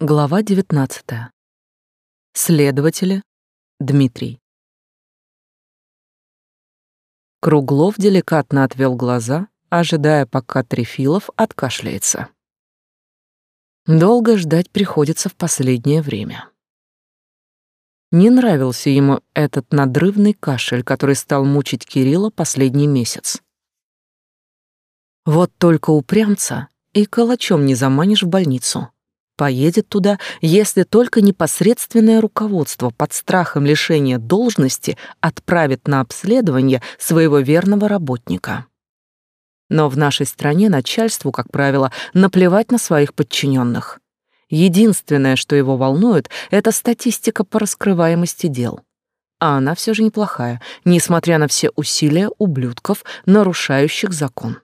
Глава 19. Следователи. Дмитрий. Круглов деликатно отвел глаза, ожидая, пока Трефилов откашляется. Долго ждать приходится в последнее время. Не нравился ему этот надрывный кашель, который стал мучить Кирилла последний месяц. Вот только упрямца и калачом не заманишь в больницу поедет туда, если только непосредственное руководство под страхом лишения должности отправит на обследование своего верного работника. Но в нашей стране начальству, как правило, наплевать на своих подчиненных. Единственное, что его волнует, это статистика по раскрываемости дел. А она все же неплохая, несмотря на все усилия ублюдков, нарушающих закон.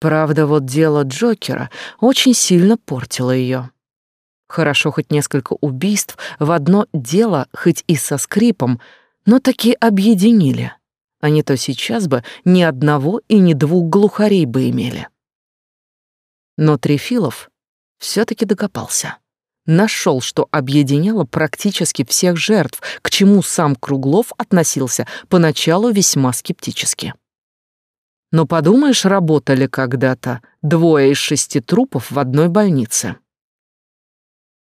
Правда, вот дело Джокера очень сильно портило ее. Хорошо хоть несколько убийств в одно дело, хоть и со скрипом, но таки объединили. А не то сейчас бы ни одного и ни двух глухарей бы имели. Но Трефилов все-таки докопался. Нашел, что объединяло практически всех жертв, к чему сам Круглов относился поначалу весьма скептически. Но подумаешь, работали когда-то двое из шести трупов в одной больнице.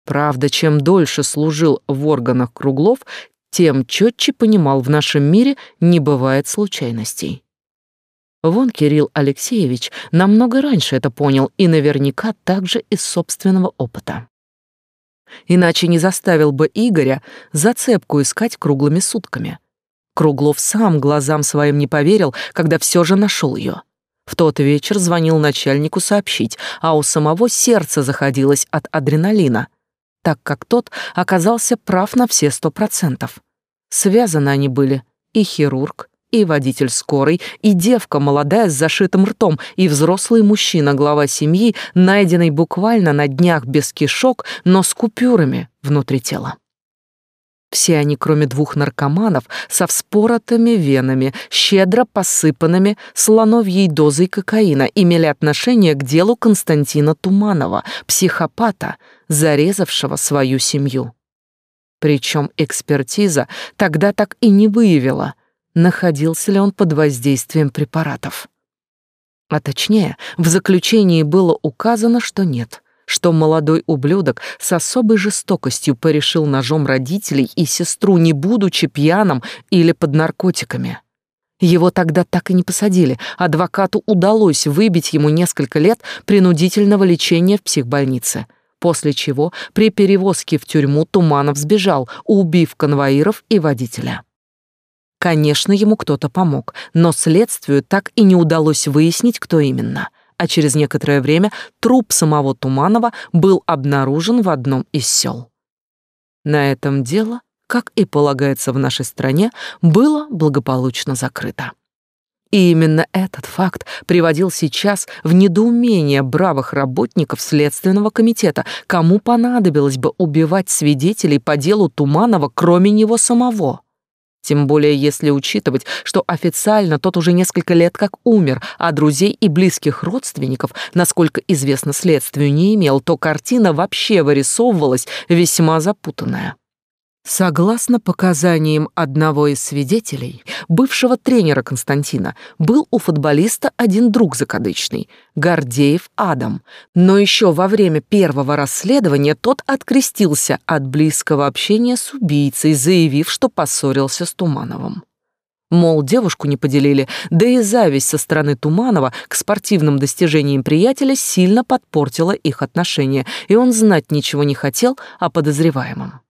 Правда, чем дольше служил в органах Круглов, тем четче понимал, в нашем мире не бывает случайностей. Вон Кирилл Алексеевич намного раньше это понял и наверняка также из собственного опыта. Иначе не заставил бы Игоря зацепку искать круглыми сутками. Круглов сам глазам своим не поверил, когда все же нашел ее. В тот вечер звонил начальнику сообщить, а у самого сердце заходилось от адреналина, так как тот оказался прав на все сто процентов. Связаны они были, и хирург, и водитель скорой, и девка молодая с зашитым ртом, и взрослый мужчина, глава семьи, найденный буквально на днях без кишок, но с купюрами внутри тела. Все они, кроме двух наркоманов, со вспоротыми венами, щедро посыпанными слоновьей дозой кокаина, имели отношение к делу Константина Туманова, психопата, зарезавшего свою семью. Причем экспертиза тогда так и не выявила, находился ли он под воздействием препаратов. А точнее, в заключении было указано, что нет что молодой ублюдок с особой жестокостью порешил ножом родителей и сестру, не будучи пьяным или под наркотиками. Его тогда так и не посадили. Адвокату удалось выбить ему несколько лет принудительного лечения в психбольнице, после чего при перевозке в тюрьму Туманов сбежал, убив конвоиров и водителя. Конечно, ему кто-то помог, но следствию так и не удалось выяснить, кто именно — а через некоторое время труп самого Туманова был обнаружен в одном из сел. На этом дело, как и полагается в нашей стране, было благополучно закрыто. И именно этот факт приводил сейчас в недоумение бравых работников Следственного комитета, кому понадобилось бы убивать свидетелей по делу Туманова, кроме него самого. Тем более, если учитывать, что официально тот уже несколько лет как умер, а друзей и близких родственников, насколько известно следствию, не имел, то картина вообще вырисовывалась весьма запутанная. Согласно показаниям одного из свидетелей, бывшего тренера Константина, был у футболиста один друг закадычный — Гордеев Адам. Но еще во время первого расследования тот открестился от близкого общения с убийцей, заявив, что поссорился с Тумановым. Мол, девушку не поделили, да и зависть со стороны Туманова к спортивным достижениям приятеля сильно подпортила их отношения, и он знать ничего не хотел о подозреваемом.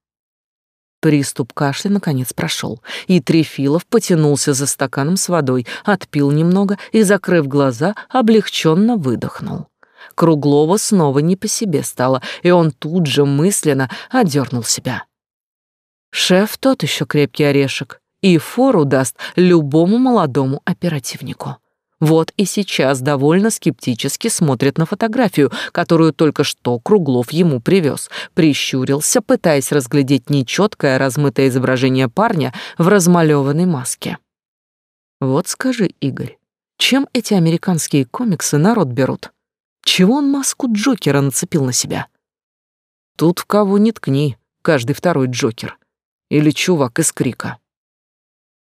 Приступ кашля наконец прошел, и Трефилов потянулся за стаканом с водой, отпил немного и, закрыв глаза, облегченно выдохнул. Круглова снова не по себе стало, и он тут же мысленно одернул себя. Шеф тот еще крепкий орешек и фору даст любому молодому оперативнику. Вот и сейчас довольно скептически смотрит на фотографию, которую только что Круглов ему привез. Прищурился, пытаясь разглядеть нечеткое размытое изображение парня в размалеванной маске. Вот скажи, Игорь, чем эти американские комиксы народ берут? Чего он маску Джокера нацепил на себя? Тут в кого не ткни, каждый второй Джокер. Или чувак из Крика.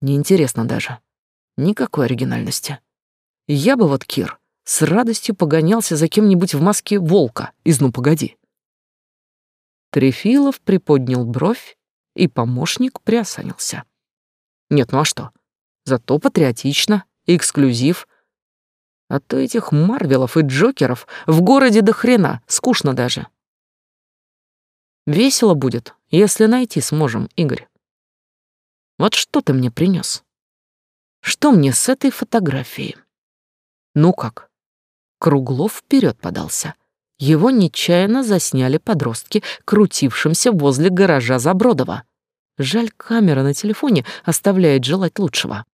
Неинтересно даже. Никакой оригинальности. Я бы вот, Кир, с радостью погонялся за кем-нибудь в маске волка из «Ну, погоди». Трефилов приподнял бровь, и помощник приосанился. Нет, ну а что? Зато патриотично, эксклюзив. А то этих Марвелов и Джокеров в городе до хрена, скучно даже. Весело будет, если найти сможем, Игорь. Вот что ты мне принес? Что мне с этой фотографией? Ну как? Круглов вперед подался. Его нечаянно засняли подростки, крутившимся возле гаража Забродова. Жаль, камера на телефоне оставляет желать лучшего.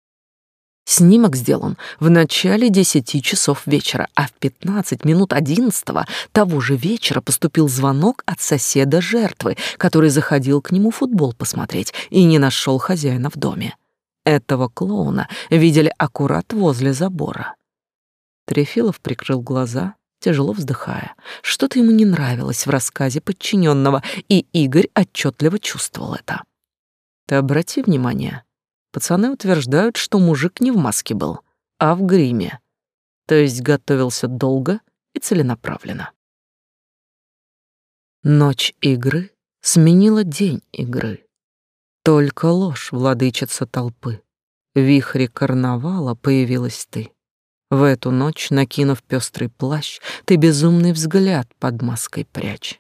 Снимок сделан в начале десяти часов вечера, а в пятнадцать минут одиннадцатого того же вечера поступил звонок от соседа жертвы, который заходил к нему футбол посмотреть и не нашел хозяина в доме. Этого клоуна видели аккурат возле забора. Трефилов прикрыл глаза, тяжело вздыхая. Что-то ему не нравилось в рассказе подчиненного, и Игорь отчетливо чувствовал это. Ты обрати внимание, пацаны утверждают, что мужик не в маске был, а в гриме, то есть готовился долго и целенаправленно. Ночь игры сменила день игры. Только ложь, владычица толпы. В вихре карнавала появилась ты. В эту ночь, накинув пестрый плащ, ты безумный взгляд под маской прячь.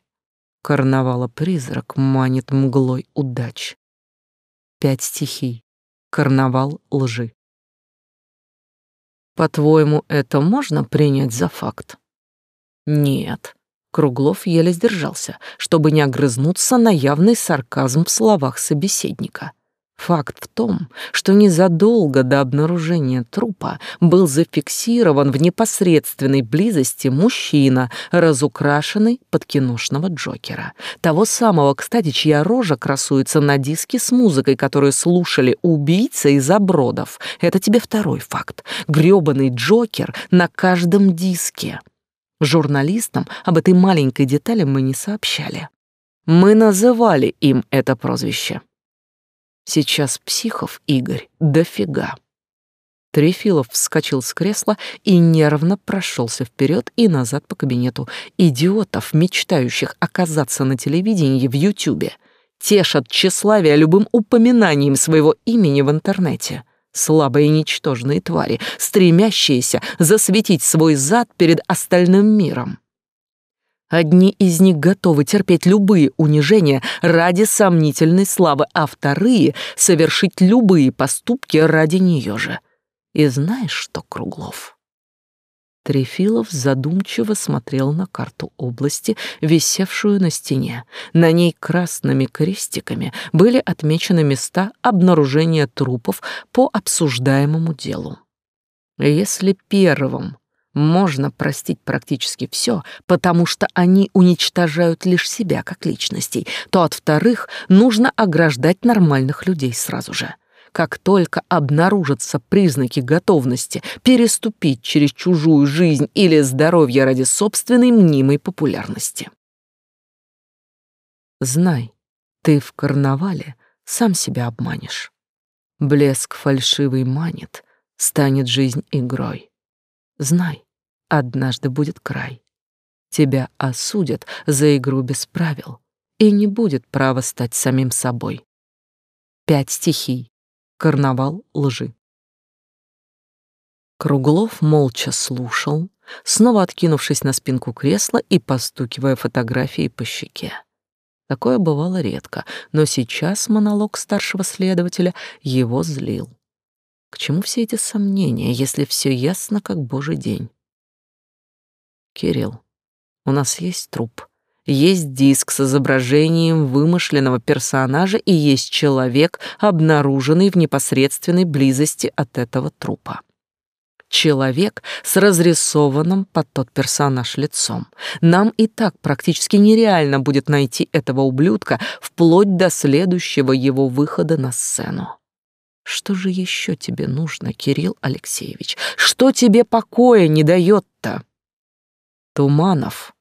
Карнавала призрак манит мглой удач. Пять стихий. Карнавал лжи. По-твоему, это можно принять за факт? Нет. Круглов еле сдержался, чтобы не огрызнуться на явный сарказм в словах собеседника. Факт в том, что незадолго до обнаружения трупа был зафиксирован в непосредственной близости мужчина, разукрашенный под киношного Джокера. Того самого, кстати, чья рожа красуется на диске с музыкой, которую слушали убийцы из обродов. Это тебе второй факт. Грёбаный Джокер на каждом диске. Журналистам об этой маленькой детали мы не сообщали. Мы называли им это прозвище. Сейчас психов, Игорь, дофига. Трефилов вскочил с кресла и нервно прошелся вперед и назад по кабинету. Идиотов, мечтающих оказаться на телевидении в Ютубе, тешат тщеславие любым упоминанием своего имени в интернете. Слабые ничтожные твари, стремящиеся засветить свой зад перед остальным миром. Одни из них готовы терпеть любые унижения ради сомнительной славы, а вторые — совершить любые поступки ради нее же. И знаешь что, Круглов? Трефилов задумчиво смотрел на карту области, висевшую на стене. На ней красными крестиками были отмечены места обнаружения трупов по обсуждаемому делу. Если первым можно простить практически все, потому что они уничтожают лишь себя как личностей, то от вторых нужно ограждать нормальных людей сразу же. Как только обнаружатся признаки готовности переступить через чужую жизнь или здоровье ради собственной мнимой популярности. Знай, ты в карнавале сам себя обманешь. Блеск фальшивый манит, станет жизнь игрой. Знай, Однажды будет край. Тебя осудят за игру без правил, и не будет права стать самим собой. Пять стихий. Карнавал лжи. Круглов молча слушал, снова откинувшись на спинку кресла и постукивая фотографией по щеке. Такое бывало редко, но сейчас монолог старшего следователя его злил. К чему все эти сомнения, если все ясно, как божий день? Кирилл, у нас есть труп. Есть диск с изображением вымышленного персонажа и есть человек, обнаруженный в непосредственной близости от этого трупа. Человек с разрисованным под тот персонаж лицом. Нам и так практически нереально будет найти этого ублюдка вплоть до следующего его выхода на сцену. Что же еще тебе нужно, Кирилл Алексеевич? Что тебе покоя не дает-то? Туманов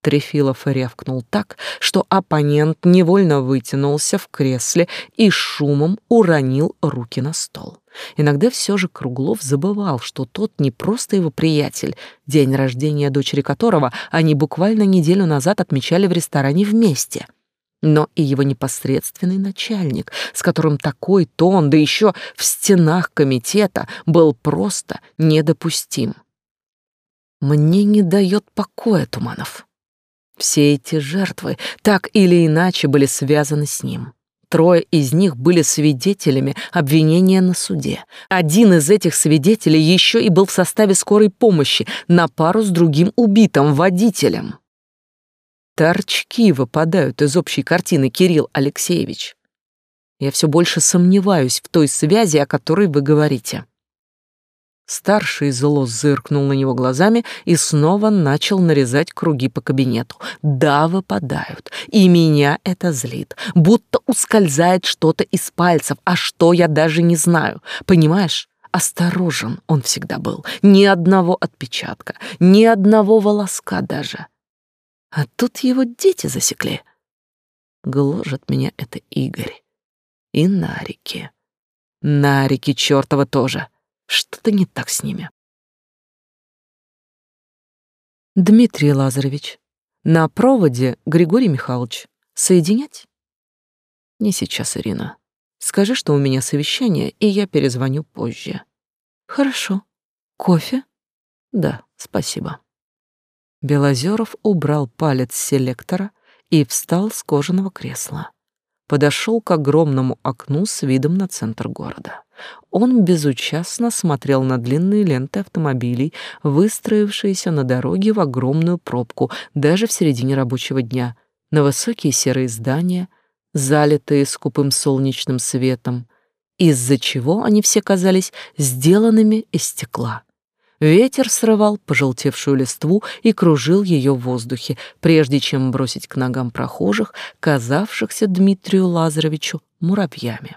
Трефилов рявкнул так, что оппонент невольно вытянулся в кресле и шумом уронил руки на стол. Иногда все же Круглов забывал, что тот не просто его приятель, день рождения дочери которого они буквально неделю назад отмечали в ресторане вместе — но и его непосредственный начальник, с которым такой тон, да еще в стенах комитета, был просто недопустим. Мне не дает покоя Туманов. Все эти жертвы так или иначе были связаны с ним. Трое из них были свидетелями обвинения на суде. Один из этих свидетелей еще и был в составе скорой помощи на пару с другим убитым водителем. Торчки выпадают из общей картины, Кирилл Алексеевич. Я все больше сомневаюсь в той связи, о которой вы говорите. Старший зло зыркнул на него глазами и снова начал нарезать круги по кабинету. Да, выпадают. И меня это злит. Будто ускользает что-то из пальцев, а что я даже не знаю. Понимаешь? Осторожен он всегда был. Ни одного отпечатка, ни одного волоска даже. А тут его дети засекли. Гложет меня это Игорь. И Нарики. Нарики чертова тоже. Что-то не так с ними. Дмитрий Лазаревич, на проводе Григорий Михайлович. Соединять? Не сейчас, Ирина. Скажи, что у меня совещание, и я перезвоню позже. Хорошо. Кофе? Да, спасибо. Белозеров убрал палец селектора и встал с кожаного кресла. Подошел к огромному окну с видом на центр города. Он безучастно смотрел на длинные ленты автомобилей, выстроившиеся на дороге в огромную пробку даже в середине рабочего дня, на высокие серые здания, залитые скупым солнечным светом, из-за чего они все казались сделанными из стекла. Ветер срывал пожелтевшую листву и кружил ее в воздухе, прежде чем бросить к ногам прохожих, казавшихся Дмитрию Лазаревичу муравьями.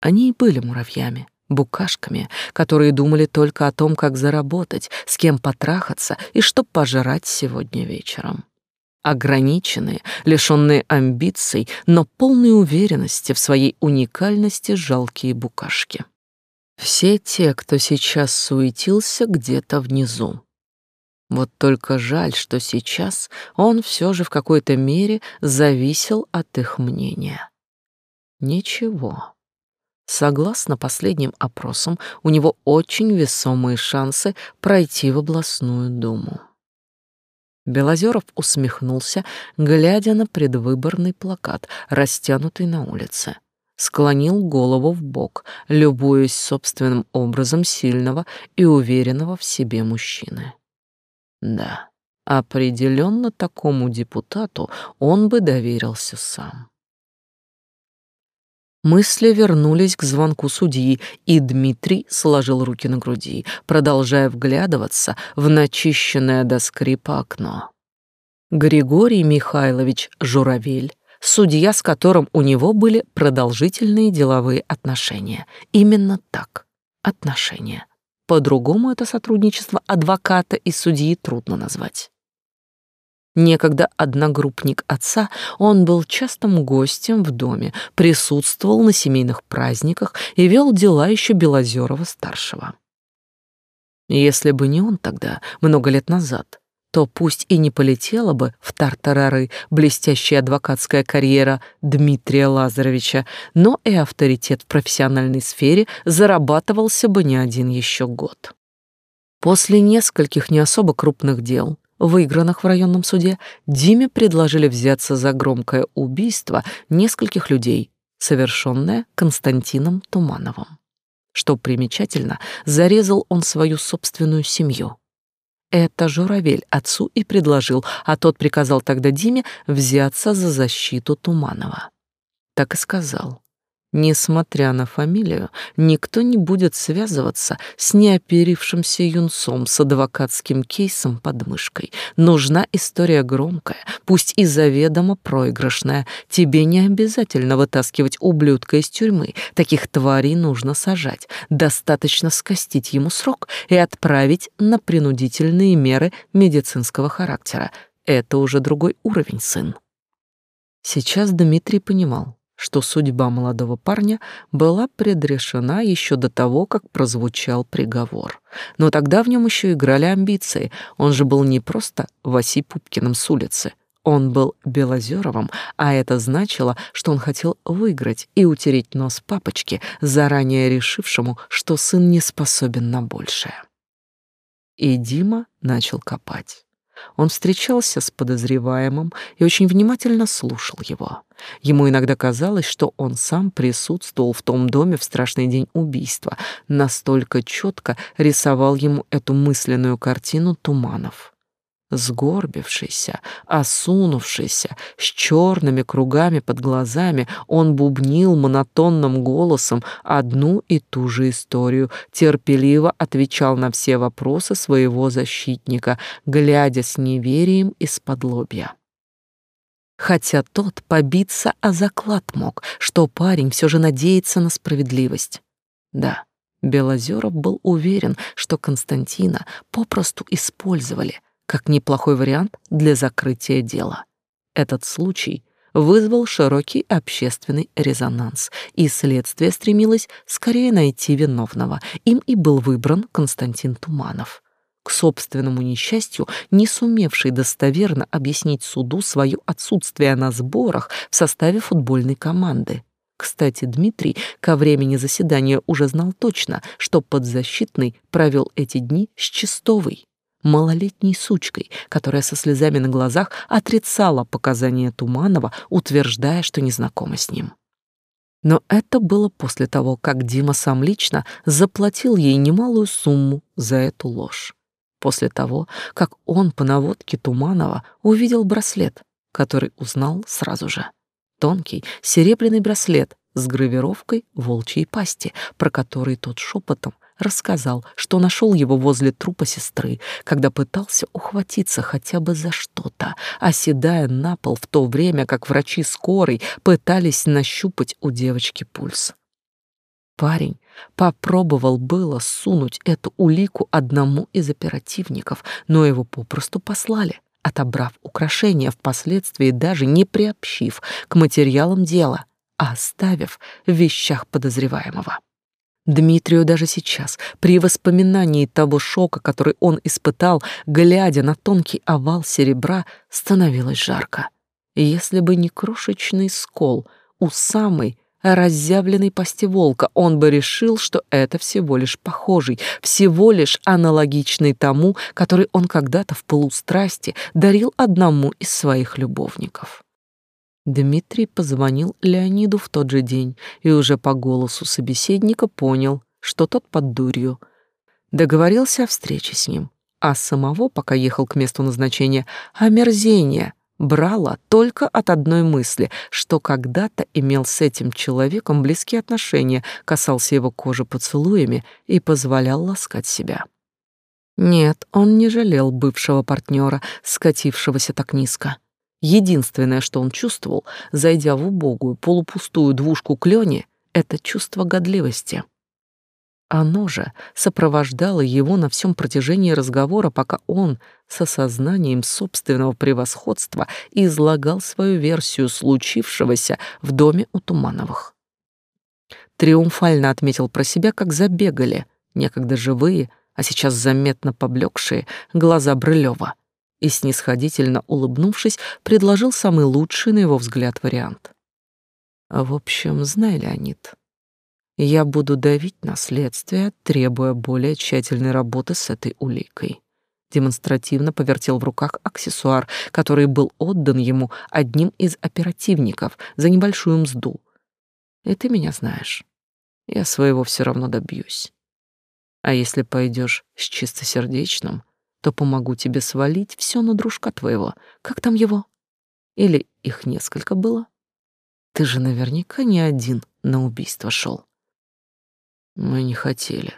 Они и были муравьями, букашками, которые думали только о том, как заработать, с кем потрахаться и что пожрать сегодня вечером. Ограниченные, лишенные амбиций, но полной уверенности в своей уникальности жалкие букашки. Все те, кто сейчас суетился где-то внизу. Вот только жаль, что сейчас он все же в какой-то мере зависел от их мнения. Ничего. Согласно последним опросам, у него очень весомые шансы пройти в областную думу. Белозеров усмехнулся, глядя на предвыборный плакат, растянутый на улице склонил голову в бок, любуясь собственным образом сильного и уверенного в себе мужчины. Да, определенно такому депутату он бы доверился сам. Мысли вернулись к звонку судьи, и Дмитрий сложил руки на груди, продолжая вглядываться в начищенное до скрипа окно. Григорий Михайлович Журавель судья, с которым у него были продолжительные деловые отношения. Именно так, отношения. По-другому это сотрудничество адвоката и судьи трудно назвать. Некогда одногруппник отца, он был частым гостем в доме, присутствовал на семейных праздниках и вел дела еще Белозерова-старшего. Если бы не он тогда, много лет назад, то пусть и не полетела бы в тартарары блестящая адвокатская карьера Дмитрия Лазаревича, но и авторитет в профессиональной сфере зарабатывался бы не один еще год. После нескольких не особо крупных дел, выигранных в районном суде, Диме предложили взяться за громкое убийство нескольких людей, совершенное Константином Тумановым. Что примечательно, зарезал он свою собственную семью. Это Журавель отцу и предложил, а тот приказал тогда Диме взяться за защиту Туманова. Так и сказал. Несмотря на фамилию, никто не будет связываться с неоперившимся юнцом с адвокатским кейсом под мышкой. Нужна история громкая, пусть и заведомо проигрышная. Тебе не обязательно вытаскивать ублюдка из тюрьмы. Таких тварей нужно сажать. Достаточно скостить ему срок и отправить на принудительные меры медицинского характера. это уже другой уровень, сын. Сейчас Дмитрий понимал, что судьба молодого парня была предрешена еще до того, как прозвучал приговор. Но тогда в нем еще играли амбиции. Он же был не просто Васи Пупкиным с улицы. Он был Белозеровым, а это значило, что он хотел выиграть и утереть нос папочке, заранее решившему, что сын не способен на большее. И Дима начал копать. Он встречался с подозреваемым и очень внимательно слушал его. Ему иногда казалось, что он сам присутствовал в том доме в страшный день убийства, настолько четко рисовал ему эту мысленную картину Туманов сгорбившийся, осунувшийся, с черными кругами под глазами, он бубнил монотонным голосом одну и ту же историю, терпеливо отвечал на все вопросы своего защитника, глядя с неверием из-под лобья. Хотя тот побиться о заклад мог, что парень все же надеется на справедливость. Да, Белозеров был уверен, что Константина попросту использовали — как неплохой вариант для закрытия дела. Этот случай вызвал широкий общественный резонанс, и следствие стремилось скорее найти виновного. Им и был выбран Константин Туманов. К собственному несчастью, не сумевший достоверно объяснить суду свое отсутствие на сборах в составе футбольной команды. Кстати, Дмитрий ко времени заседания уже знал точно, что подзащитный провел эти дни с Чистовой малолетней сучкой, которая со слезами на глазах отрицала показания Туманова, утверждая, что не знакома с ним. Но это было после того, как Дима сам лично заплатил ей немалую сумму за эту ложь. После того, как он по наводке Туманова увидел браслет, который узнал сразу же. Тонкий серебряный браслет с гравировкой волчьей пасти, про который тот шепотом рассказал, что нашел его возле трупа сестры, когда пытался ухватиться хотя бы за что-то, оседая на пол в то время, как врачи скорой пытались нащупать у девочки пульс. Парень попробовал было сунуть эту улику одному из оперативников, но его попросту послали, отобрав украшения, впоследствии даже не приобщив к материалам дела, а оставив в вещах подозреваемого. Дмитрию даже сейчас, при воспоминании того шока, который он испытал, глядя на тонкий овал серебра, становилось жарко. Если бы не крошечный скол у самой разъявленной пасти волка, он бы решил, что это всего лишь похожий, всего лишь аналогичный тому, который он когда-то в полустрасти дарил одному из своих любовников. Дмитрий позвонил Леониду в тот же день и уже по голосу собеседника понял, что тот под дурью. Договорился о встрече с ним, а самого, пока ехал к месту назначения, омерзение брало только от одной мысли, что когда-то имел с этим человеком близкие отношения, касался его кожи поцелуями и позволял ласкать себя. Нет, он не жалел бывшего партнера, скатившегося так низко. Единственное, что он чувствовал, зайдя в убогую, полупустую двушку клёни, это чувство годливости. Оно же сопровождало его на всем протяжении разговора, пока он с осознанием собственного превосходства излагал свою версию случившегося в доме у Тумановых. Триумфально отметил про себя, как забегали, некогда живые, а сейчас заметно поблекшие, глаза Брылева — и, снисходительно улыбнувшись, предложил самый лучший, на его взгляд, вариант. «В общем, знай, Леонид, я буду давить на следствие, требуя более тщательной работы с этой уликой». Демонстративно повертел в руках аксессуар, который был отдан ему одним из оперативников за небольшую мзду. «И ты меня знаешь. Я своего все равно добьюсь. А если пойдешь с чистосердечным, то помогу тебе свалить все на дружка твоего. Как там его? Или их несколько было? Ты же наверняка не один на убийство шел. Мы не хотели.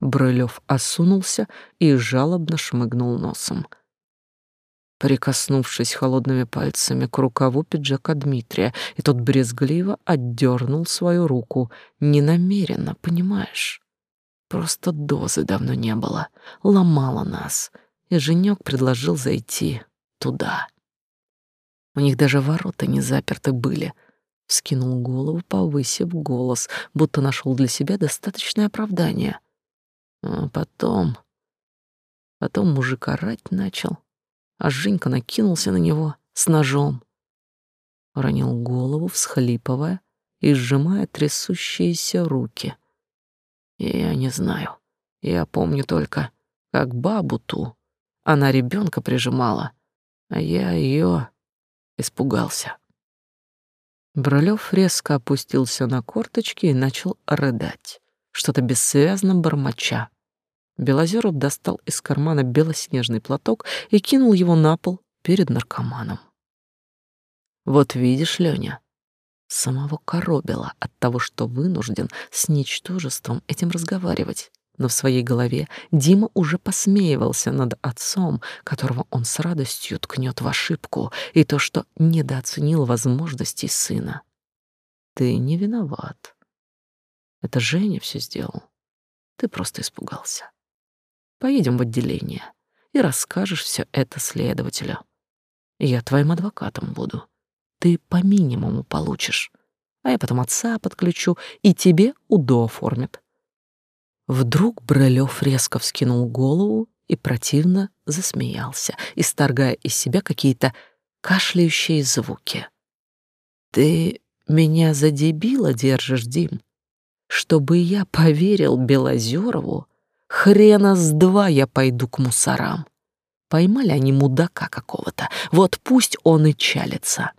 Брылев осунулся и жалобно шмыгнул носом. Прикоснувшись холодными пальцами к рукаву пиджака Дмитрия, и тот брезгливо отдернул свою руку, ненамеренно, понимаешь? Просто дозы давно не было. Ломала нас. И Женек предложил зайти. туда. У них даже ворота не заперты были. Скинул голову, повысив голос, будто нашел для себя достаточное оправдание. А потом... Потом мужик орать начал, а Женька накинулся на него с ножом. Ронил голову, всхлипывая и сжимая трясущиеся руки. Я не знаю. Я помню только, как бабу ту. Она ребенка прижимала, а я ее испугался. Бролёв резко опустился на корточки и начал рыдать, что-то бессвязно бормоча. Белозеров достал из кармана белоснежный платок и кинул его на пол перед наркоманом. «Вот видишь, Лёня, самого коробило от того, что вынужден с ничтожеством этим разговаривать но в своей голове Дима уже посмеивался над отцом, которого он с радостью ткнет в ошибку, и то, что недооценил возможностей сына. Ты не виноват. Это Женя все сделал. Ты просто испугался. Поедем в отделение и расскажешь все это следователю. Я твоим адвокатом буду. Ты по минимуму получишь, а я потом отца подключу, и тебе УДО оформят. Вдруг Брылев резко вскинул голову и противно засмеялся, исторгая из себя какие-то кашляющие звуки. «Ты меня за дебила держишь, Дим? Чтобы я поверил Белозерову, хрена с два я пойду к мусорам. Поймали они мудака какого-то, вот пусть он и чалится.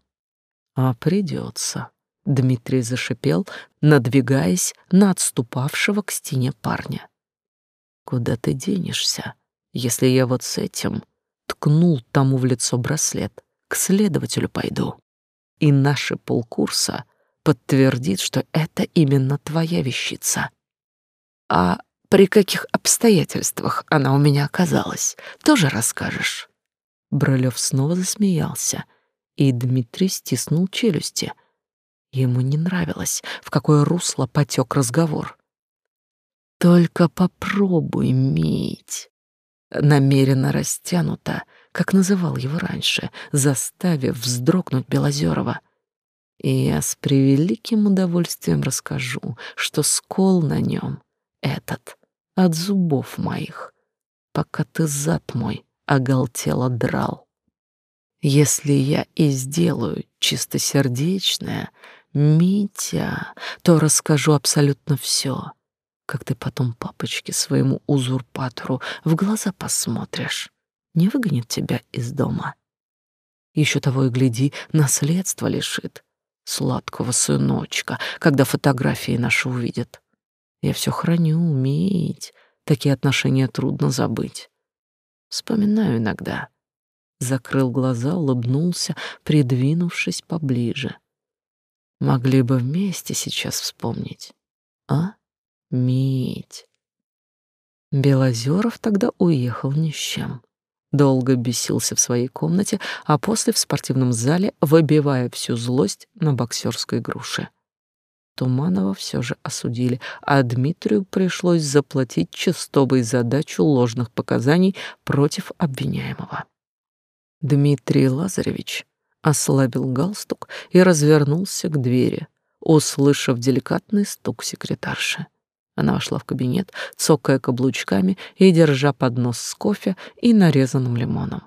А придется. Дмитрий зашипел, надвигаясь на отступавшего к стене парня. Куда ты денешься, если я вот с этим ткнул тому в лицо браслет? К следователю пойду. И наши полкурса подтвердит, что это именно твоя вещица. А при каких обстоятельствах она у меня оказалась, тоже расскажешь. Бролёв снова засмеялся, и Дмитрий стиснул челюсти — Ему не нравилось, в какое русло потек разговор. «Только попробуй, Мить!» Намеренно растянуто, как называл его раньше, заставив вздрогнуть Белозерова. И я с превеликим удовольствием расскажу, что скол на нем этот от зубов моих, пока ты зад мой оголтело драл. Если я и сделаю чистосердечное, Митя, то расскажу абсолютно все. Как ты потом папочке своему узурпатору в глаза посмотришь, не выгонит тебя из дома. Еще того и гляди, наследство лишит. Сладкого сыночка, когда фотографии наши увидят. Я все храню, уметь. Такие отношения трудно забыть. Вспоминаю иногда. Закрыл глаза, улыбнулся, придвинувшись поближе. Могли бы вместе сейчас вспомнить. А? Мить. Белозеров тогда уехал ни с чем. Долго бесился в своей комнате, а после в спортивном зале, выбивая всю злость на боксерской груше. Туманова все же осудили, а Дмитрию пришлось заплатить частобой задачу ложных показаний против обвиняемого. Дмитрий Лазаревич ослабил галстук и развернулся к двери, услышав деликатный стук секретарши. Она вошла в кабинет, цокая каблучками и держа поднос с кофе и нарезанным лимоном.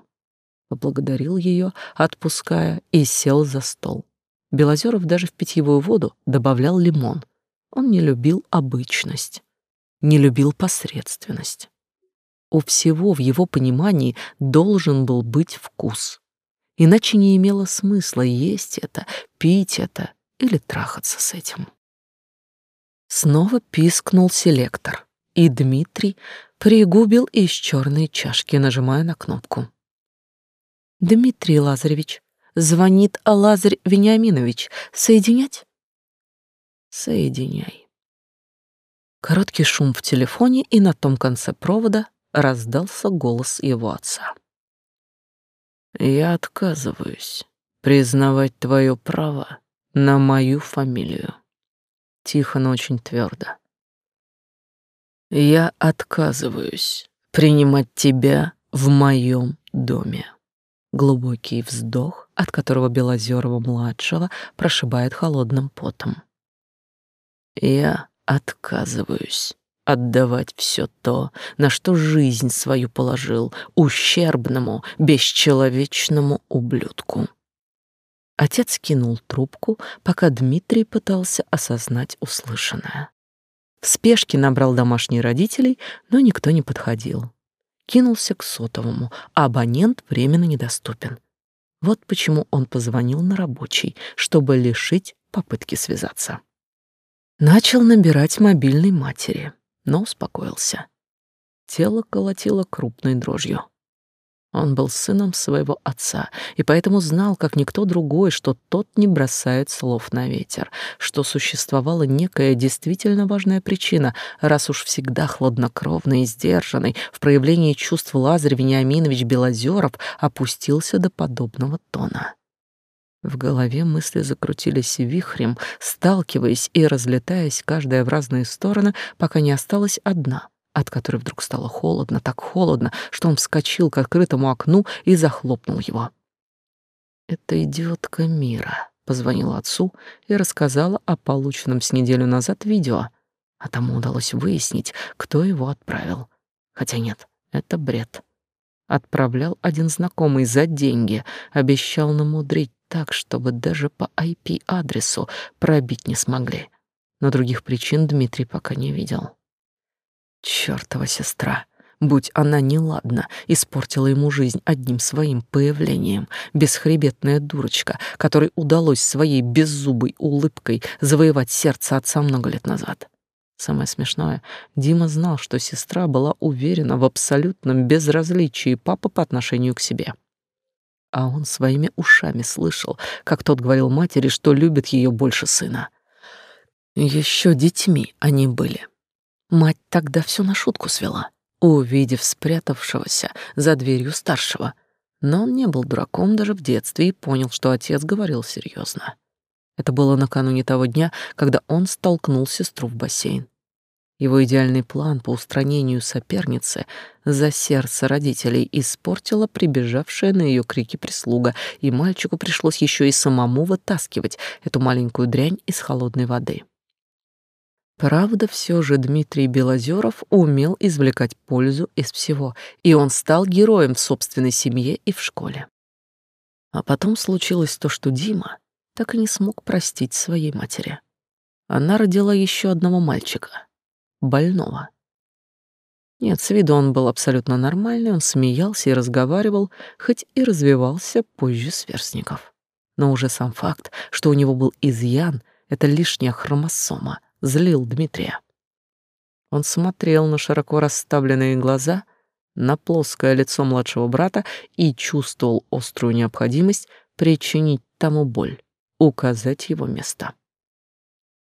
Поблагодарил ее, отпуская, и сел за стол. Белозеров даже в питьевую воду добавлял лимон. Он не любил обычность, не любил посредственность. У всего в его понимании должен был быть вкус. Иначе не имело смысла есть это, пить это или трахаться с этим. Снова пискнул селектор, и Дмитрий пригубил из черной чашки, нажимая на кнопку. «Дмитрий Лазаревич, звонит Лазарь Вениаминович. Соединять?» «Соединяй». Короткий шум в телефоне, и на том конце провода раздался голос его отца. Я отказываюсь признавать твое право на мою фамилию. Тихо, но очень твердо. Я отказываюсь принимать тебя в моем доме. Глубокий вздох, от которого Белозерова-младшего прошибает холодным потом. «Я отказываюсь отдавать все то, на что жизнь свою положил ущербному, бесчеловечному ублюдку». Отец кинул трубку, пока Дмитрий пытался осознать услышанное. В спешке набрал домашних родителей, но никто не подходил. Кинулся к сотовому, а абонент временно недоступен. Вот почему он позвонил на рабочий, чтобы лишить попытки связаться. Начал набирать мобильной матери, но успокоился. Тело колотило крупной дрожью. Он был сыном своего отца, и поэтому знал, как никто другой, что тот не бросает слов на ветер, что существовала некая действительно важная причина, раз уж всегда хладнокровный и сдержанный в проявлении чувств Лазарь Вениаминович Белозеров опустился до подобного тона. В голове мысли закрутились вихрем, сталкиваясь и разлетаясь каждая в разные стороны, пока не осталась одна — от которой вдруг стало холодно, так холодно, что он вскочил к открытому окну и захлопнул его. «Это идиотка Мира», — позвонила отцу и рассказала о полученном с неделю назад видео, а тому удалось выяснить, кто его отправил. Хотя нет, это бред. Отправлял один знакомый за деньги, обещал намудрить так, чтобы даже по IP-адресу пробить не смогли. Но других причин Дмитрий пока не видел. Чёртова сестра, будь она неладна, испортила ему жизнь одним своим появлением. Бесхребетная дурочка, которой удалось своей беззубой улыбкой завоевать сердце отца много лет назад. Самое смешное, Дима знал, что сестра была уверена в абсолютном безразличии папы по отношению к себе. А он своими ушами слышал, как тот говорил матери, что любит ее больше сына. Еще детьми они были. Мать тогда все на шутку свела, увидев спрятавшегося за дверью старшего. Но он не был дураком даже в детстве и понял, что отец говорил серьезно. Это было накануне того дня, когда он столкнул сестру в бассейн. Его идеальный план по устранению соперницы за сердце родителей испортила прибежавшая на ее крики прислуга, и мальчику пришлось еще и самому вытаскивать эту маленькую дрянь из холодной воды. Правда, все же Дмитрий Белозеров умел извлекать пользу из всего, и он стал героем в собственной семье и в школе. А потом случилось то, что Дима так и не смог простить своей матери. Она родила еще одного мальчика, больного. Нет, с виду он был абсолютно нормальный, он смеялся и разговаривал, хоть и развивался позже сверстников. Но уже сам факт, что у него был изъян, это лишняя хромосома — злил Дмитрия. Он смотрел на широко расставленные глаза, на плоское лицо младшего брата и чувствовал острую необходимость причинить тому боль, указать его место.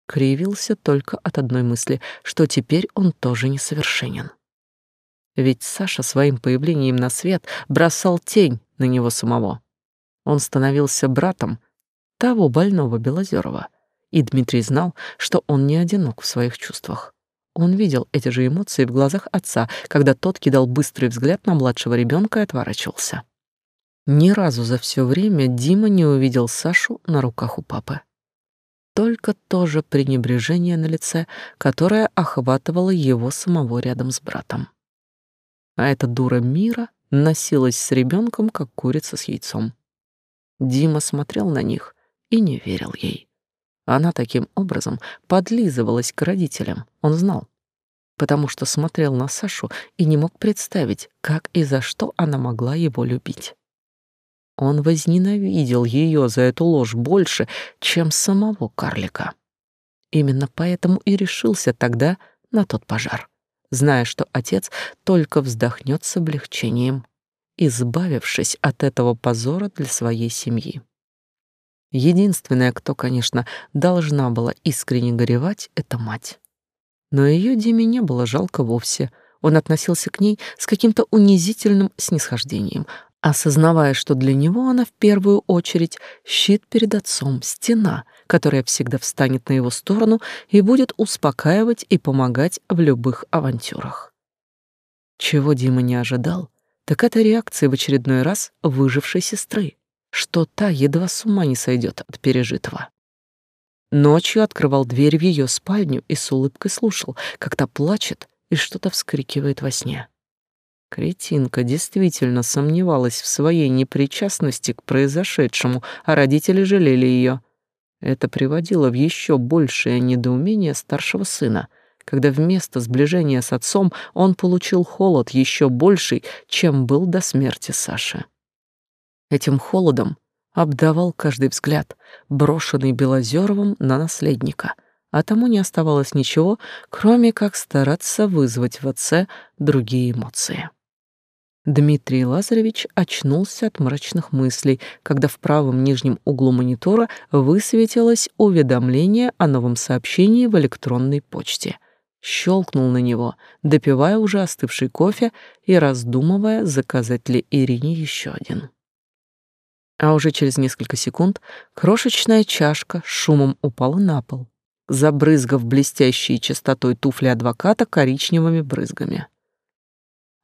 Кривился только от одной мысли, что теперь он тоже несовершенен. Ведь Саша своим появлением на свет бросал тень на него самого. Он становился братом того больного Белозерова — и Дмитрий знал, что он не одинок в своих чувствах. Он видел эти же эмоции в глазах отца, когда тот кидал быстрый взгляд на младшего ребенка и отворачивался. Ни разу за все время Дима не увидел Сашу на руках у папы. Только то же пренебрежение на лице, которое охватывало его самого рядом с братом. А эта дура Мира носилась с ребенком, как курица с яйцом. Дима смотрел на них и не верил ей. Она таким образом подлизывалась к родителям, он знал, потому что смотрел на Сашу и не мог представить, как и за что она могла его любить. Он возненавидел ее за эту ложь больше, чем самого карлика. Именно поэтому и решился тогда на тот пожар, зная, что отец только вздохнет с облегчением, избавившись от этого позора для своей семьи. Единственная, кто, конечно, должна была искренне горевать, это мать. Но ее Диме не было жалко вовсе. Он относился к ней с каким-то унизительным снисхождением, осознавая, что для него она в первую очередь щит перед отцом, стена, которая всегда встанет на его сторону и будет успокаивать и помогать в любых авантюрах. Чего Дима не ожидал, так это реакция в очередной раз выжившей сестры, что та едва с ума не сойдет от пережитого. Ночью открывал дверь в ее спальню и с улыбкой слушал, как та плачет и что-то вскрикивает во сне. Кретинка действительно сомневалась в своей непричастности к произошедшему, а родители жалели ее. Это приводило в еще большее недоумение старшего сына, когда вместо сближения с отцом он получил холод еще больший, чем был до смерти Саши. Этим холодом обдавал каждый взгляд, брошенный Белозеровым на наследника, а тому не оставалось ничего, кроме как стараться вызвать в отце другие эмоции. Дмитрий Лазаревич очнулся от мрачных мыслей, когда в правом нижнем углу монитора высветилось уведомление о новом сообщении в электронной почте. Щелкнул на него, допивая уже остывший кофе и раздумывая, заказать ли Ирине еще один. А уже через несколько секунд крошечная чашка шумом упала на пол, забрызгав блестящие чистотой туфли адвоката коричневыми брызгами.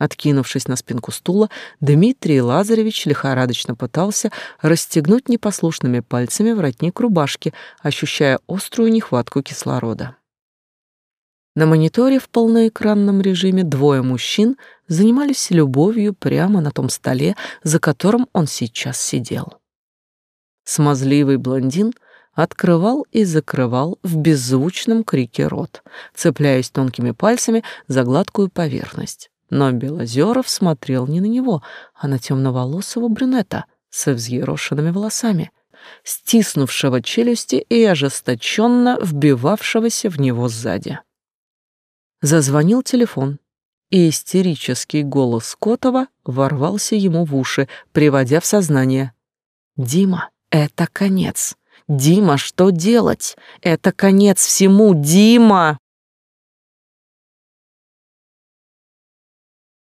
Откинувшись на спинку стула, Дмитрий Лазаревич лихорадочно пытался расстегнуть непослушными пальцами воротник рубашки, ощущая острую нехватку кислорода. На мониторе в полноэкранном режиме двое мужчин занимались любовью прямо на том столе, за которым он сейчас сидел. Смазливый блондин открывал и закрывал в беззвучном крике рот, цепляясь тонкими пальцами за гладкую поверхность. Но Белозеров смотрел не на него, а на темноволосого брюнета со взъерошенными волосами, стиснувшего челюсти и ожесточенно вбивавшегося в него сзади. Зазвонил телефон, и истерический голос Котова ворвался ему в уши, приводя в сознание. «Дима, это конец! Дима, что делать? Это конец всему, Дима!»